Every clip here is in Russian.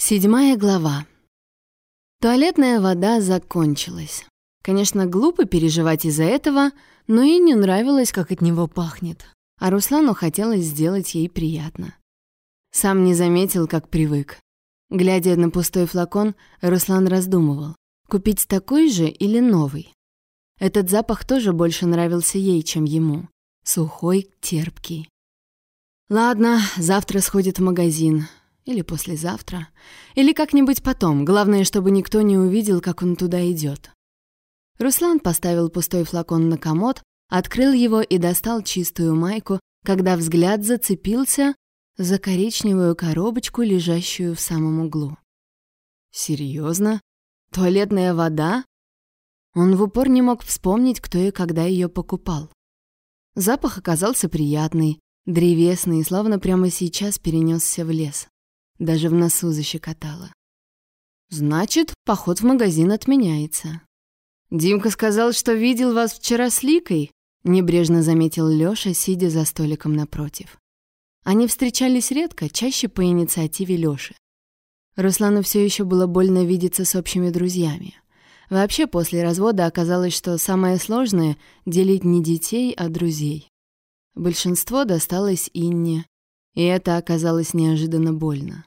Седьмая глава. Туалетная вода закончилась. Конечно, глупо переживать из-за этого, но и не нравилось, как от него пахнет. А Руслану хотелось сделать ей приятно. Сам не заметил, как привык. Глядя на пустой флакон, Руслан раздумывал, купить такой же или новый. Этот запах тоже больше нравился ей, чем ему. Сухой, терпкий. Ладно, завтра сходит в магазин. Или послезавтра. Или как-нибудь потом. Главное, чтобы никто не увидел, как он туда идет. Руслан поставил пустой флакон на комод, открыл его и достал чистую майку, когда взгляд зацепился за коричневую коробочку, лежащую в самом углу. Серьезно? Туалетная вода? Он в упор не мог вспомнить, кто и когда ее покупал. Запах оказался приятный, древесный, словно прямо сейчас перенесся в лес. Даже в носу защекотало. Значит, поход в магазин отменяется. Димка сказал, что видел вас вчера с Ликой, небрежно заметил Лёша, сидя за столиком напротив. Они встречались редко, чаще по инициативе Лёши. Руслану все еще было больно видеться с общими друзьями. Вообще, после развода оказалось, что самое сложное — делить не детей, а друзей. Большинство досталось Инне, и это оказалось неожиданно больно.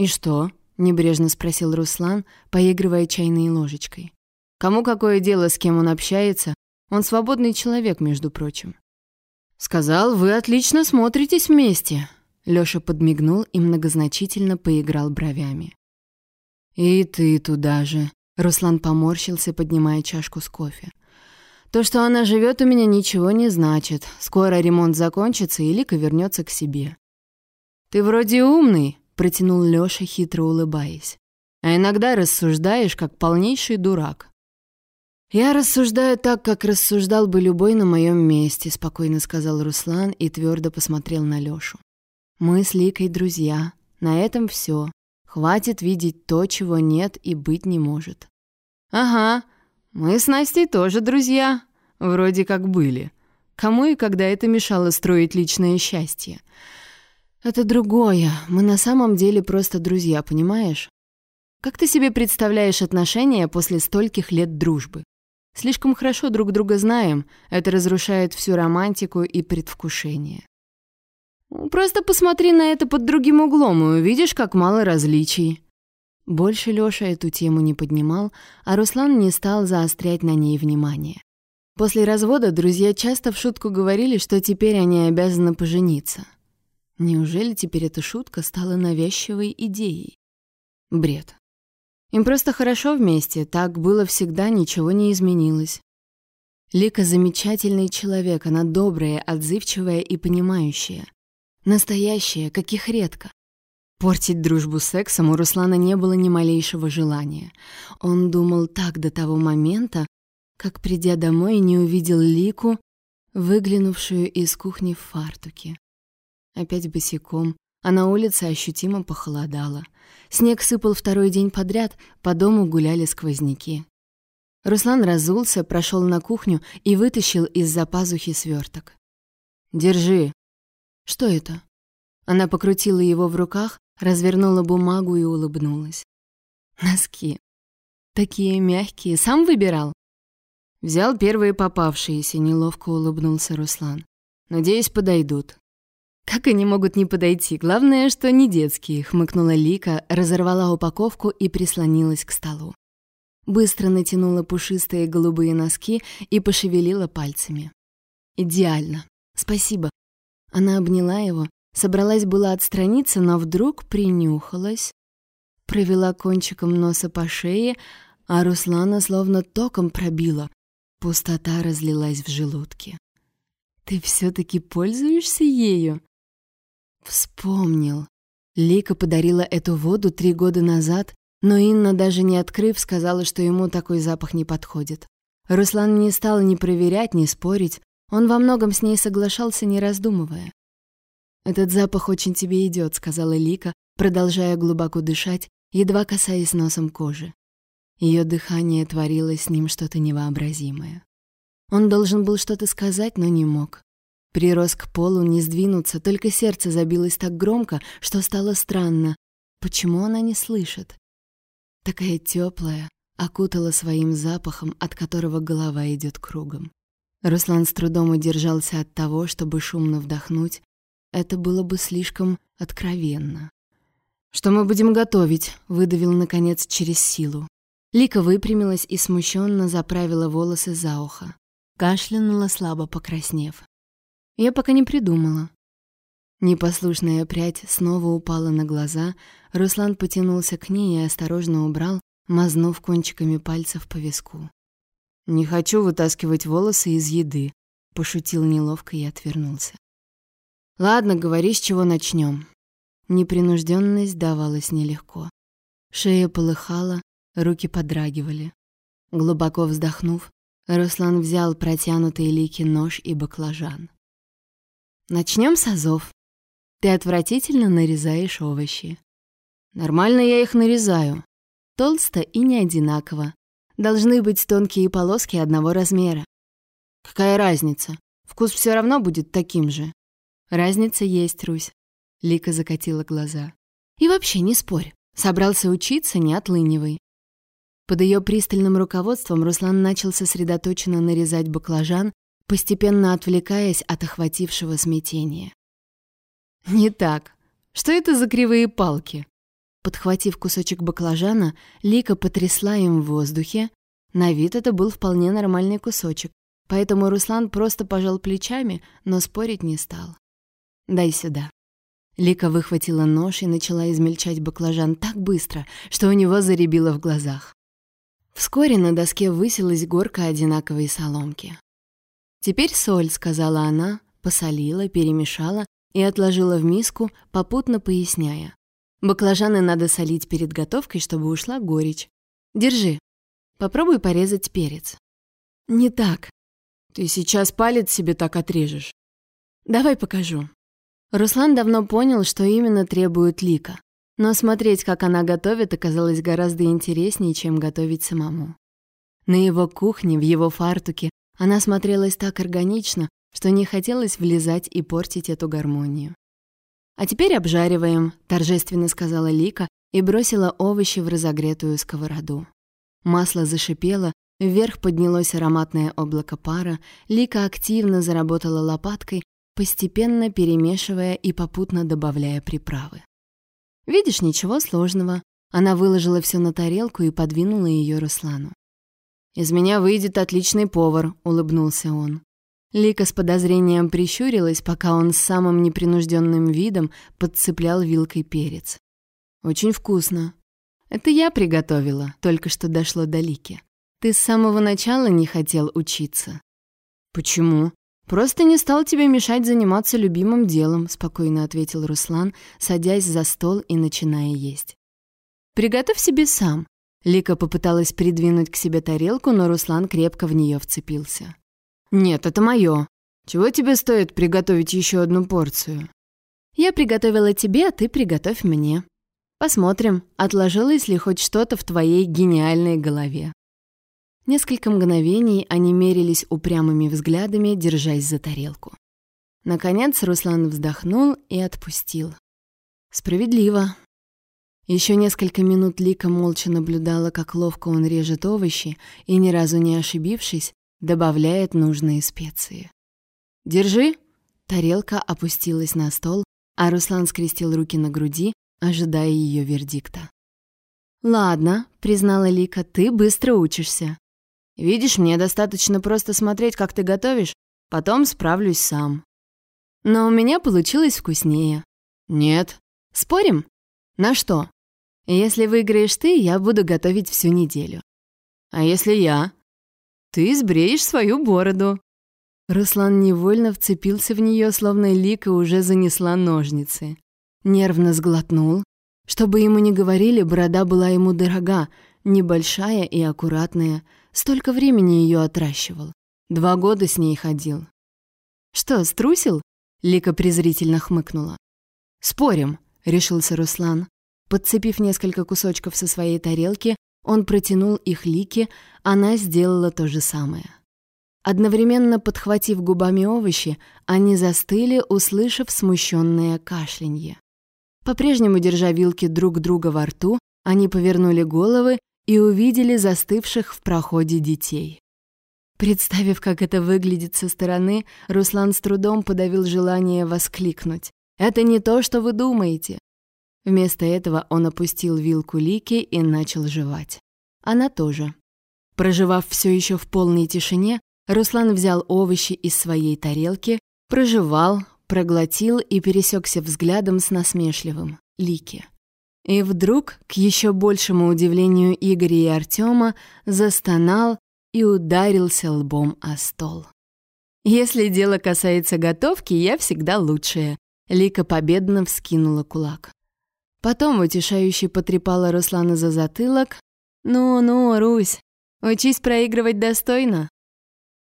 «И что?» — небрежно спросил Руслан, поигрывая чайной ложечкой. «Кому какое дело, с кем он общается? Он свободный человек, между прочим». «Сказал, вы отлично смотритесь вместе», — Лёша подмигнул и многозначительно поиграл бровями. «И ты туда же», — Руслан поморщился, поднимая чашку с кофе. «То, что она живет у меня, ничего не значит. Скоро ремонт закончится, и Лика вернется к себе». «Ты вроде умный», протянул Лёша, хитро улыбаясь. «А иногда рассуждаешь, как полнейший дурак». «Я рассуждаю так, как рассуждал бы любой на моем месте», — спокойно сказал Руслан и твердо посмотрел на Лёшу. «Мы с Ликой друзья. На этом все. Хватит видеть то, чего нет и быть не может». «Ага, мы с Настей тоже друзья. Вроде как были. Кому и когда это мешало строить личное счастье?» «Это другое. Мы на самом деле просто друзья, понимаешь? Как ты себе представляешь отношения после стольких лет дружбы? Слишком хорошо друг друга знаем, это разрушает всю романтику и предвкушение. Просто посмотри на это под другим углом и увидишь, как мало различий». Больше Лёша эту тему не поднимал, а Руслан не стал заострять на ней внимание. После развода друзья часто в шутку говорили, что теперь они обязаны пожениться — Неужели теперь эта шутка стала навязчивой идеей? Бред. Им просто хорошо вместе, так было всегда, ничего не изменилось. Лика замечательный человек, она добрая, отзывчивая и понимающая. Настоящая, каких редко. Портить дружбу сексом у Руслана не было ни малейшего желания. Он думал так до того момента, как, придя домой, не увидел Лику, выглянувшую из кухни в фартуке. Опять босиком, а на улице ощутимо похолодало. Снег сыпал второй день подряд, по дому гуляли сквозняки. Руслан разулся, прошел на кухню и вытащил из-за пазухи сверток. «Держи». «Что это?» Она покрутила его в руках, развернула бумагу и улыбнулась. «Носки. Такие мягкие. Сам выбирал?» Взял первые попавшиеся, неловко улыбнулся Руслан. «Надеюсь, подойдут. «Как они могут не подойти? Главное, что не детские», — хмыкнула Лика, разорвала упаковку и прислонилась к столу. Быстро натянула пушистые голубые носки и пошевелила пальцами. «Идеально. Спасибо». Она обняла его, собралась была отстраниться, но вдруг принюхалась, провела кончиком носа по шее, а Руслана словно током пробила. Пустота разлилась в желудке. «Ты все-таки пользуешься ею?» Вспомнил. Лика подарила эту воду три года назад, но Инна, даже не открыв, сказала, что ему такой запах не подходит. Руслан не стал ни проверять, ни спорить. Он во многом с ней соглашался, не раздумывая. «Этот запах очень тебе идет», — сказала Лика, продолжая глубоко дышать, едва касаясь носом кожи. Ее дыхание творило с ним что-то невообразимое. Он должен был что-то сказать, но не мог. Прирос к полу не сдвинуться, только сердце забилось так громко, что стало странно. Почему она не слышит? Такая теплая, окутала своим запахом, от которого голова идет кругом. Руслан с трудом удержался от того, чтобы шумно вдохнуть. Это было бы слишком откровенно. «Что мы будем готовить?» — выдавил, наконец, через силу. Лика выпрямилась и смущенно заправила волосы за ухо. Кашлянула, слабо покраснев. «Я пока не придумала». Непослушная прядь снова упала на глаза, Руслан потянулся к ней и осторожно убрал, мазнув кончиками пальцев по виску. «Не хочу вытаскивать волосы из еды», — пошутил неловко и отвернулся. «Ладно, говори, с чего начнем. Непринужденность давалась нелегко. Шея полыхала, руки подрагивали. Глубоко вздохнув, Руслан взял протянутый Лики нож и баклажан. Начнем с азов. Ты отвратительно нарезаешь овощи. Нормально я их нарезаю. Толсто и не одинаково. Должны быть тонкие полоски одного размера. Какая разница? Вкус все равно будет таким же. Разница есть, Русь. Лика закатила глаза. «И вообще не спорь. Собрался учиться, не отлынивай». Под ее пристальным руководством Руслан начал сосредоточенно нарезать баклажан, постепенно отвлекаясь от охватившего смятения. «Не так. Что это за кривые палки?» Подхватив кусочек баклажана, Лика потрясла им в воздухе. На вид это был вполне нормальный кусочек, поэтому Руслан просто пожал плечами, но спорить не стал. «Дай сюда». Лика выхватила нож и начала измельчать баклажан так быстро, что у него заребило в глазах. Вскоре на доске высилась горка одинаковой соломки. «Теперь соль», — сказала она, посолила, перемешала и отложила в миску, попутно поясняя. «Баклажаны надо солить перед готовкой, чтобы ушла горечь. Держи. Попробуй порезать перец». «Не так. Ты сейчас палец себе так отрежешь». «Давай покажу». Руслан давно понял, что именно требует Лика. Но смотреть, как она готовит, оказалось гораздо интереснее, чем готовить самому. На его кухне, в его фартуке, она смотрелась так органично, что не хотелось влезать и портить эту гармонию. «А теперь обжариваем», — торжественно сказала Лика и бросила овощи в разогретую сковороду. Масло зашипело, вверх поднялось ароматное облако пара, Лика активно заработала лопаткой, постепенно перемешивая и попутно добавляя приправы. «Видишь, ничего сложного». Она выложила все на тарелку и подвинула ее Руслану. «Из меня выйдет отличный повар», — улыбнулся он. Лика с подозрением прищурилась, пока он с самым непринужденным видом подцеплял вилкой перец. «Очень вкусно». «Это я приготовила», — только что дошло до Лики. «Ты с самого начала не хотел учиться». «Почему?» «Просто не стал тебе мешать заниматься любимым делом», — спокойно ответил Руслан, садясь за стол и начиная есть. «Приготовь себе сам». Лика попыталась придвинуть к себе тарелку, но Руслан крепко в нее вцепился. «Нет, это мое. Чего тебе стоит приготовить еще одну порцию?» «Я приготовила тебе, а ты приготовь мне. Посмотрим, отложилось ли хоть что-то в твоей гениальной голове». Несколько мгновений они мерились упрямыми взглядами, держась за тарелку. Наконец Руслан вздохнул и отпустил. Справедливо. Еще несколько минут Лика молча наблюдала, как ловко он режет овощи и, ни разу не ошибившись, добавляет нужные специи. «Держи!» Тарелка опустилась на стол, а Руслан скрестил руки на груди, ожидая ее вердикта. «Ладно», — признала Лика, — «ты быстро учишься. Видишь, мне достаточно просто смотреть, как ты готовишь, потом справлюсь сам. Но у меня получилось вкуснее. Нет. Спорим? На что? Если выиграешь ты, я буду готовить всю неделю. А если я? Ты сбреешь свою бороду. Руслан невольно вцепился в нее, словно Лика уже занесла ножницы. Нервно сглотнул. Чтобы ему не говорили, борода была ему дорога, небольшая и аккуратная, Столько времени ее отращивал. Два года с ней ходил. «Что, струсил?» — Лика презрительно хмыкнула. «Спорим», — решился Руслан. Подцепив несколько кусочков со своей тарелки, он протянул их Лике, она сделала то же самое. Одновременно подхватив губами овощи, они застыли, услышав смущенное кашлянье. По-прежнему держа вилки друг друга во рту, они повернули головы и увидели застывших в проходе детей. Представив, как это выглядит со стороны, Руслан с трудом подавил желание воскликнуть. «Это не то, что вы думаете!» Вместо этого он опустил вилку Лики и начал жевать. Она тоже. Проживав все еще в полной тишине, Руслан взял овощи из своей тарелки, прожевал, проглотил и пересекся взглядом с насмешливым Лики. И вдруг, к еще большему удивлению Игоря и Артема, застонал и ударился лбом о стол. «Если дело касается готовки, я всегда лучшая», — Лика победно вскинула кулак. Потом утешающе потрепала Руслана за затылок. «Ну-ну, Русь, учись проигрывать достойно».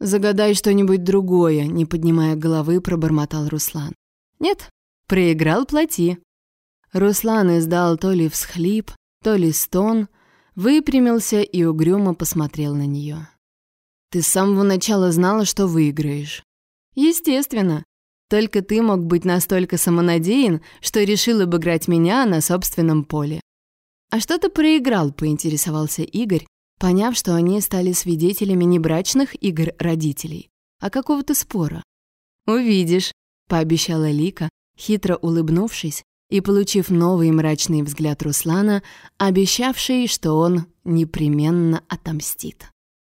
«Загадай что-нибудь другое», — не поднимая головы, пробормотал Руслан. «Нет, проиграл, плати». Руслан издал то ли всхлип, то ли стон, выпрямился и угрюмо посмотрел на нее. «Ты с самого начала знала, что выиграешь?» «Естественно. Только ты мог быть настолько самонадеян, что решил обыграть меня на собственном поле». «А что ты проиграл?» — поинтересовался Игорь, поняв, что они стали свидетелями не брачных игр родителей, а какого-то спора. «Увидишь», — пообещала Лика, хитро улыбнувшись и получив новый мрачный взгляд Руслана, обещавший, что он непременно отомстит.